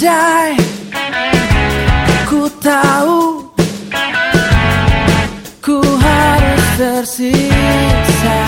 andai ku tahu ku harus tersisa.